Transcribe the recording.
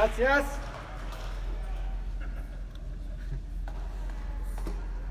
Gracias.